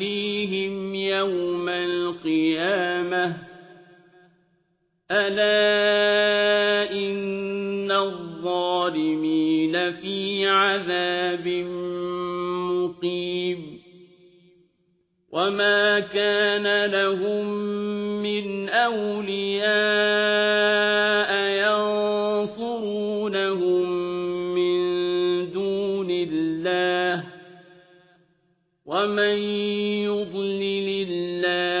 يوم القيامة. ألا إن الظالمين في عذاب مقيم. وما كان لهم من أولياء ينصرونهم من دون الله. ومن يضلل الله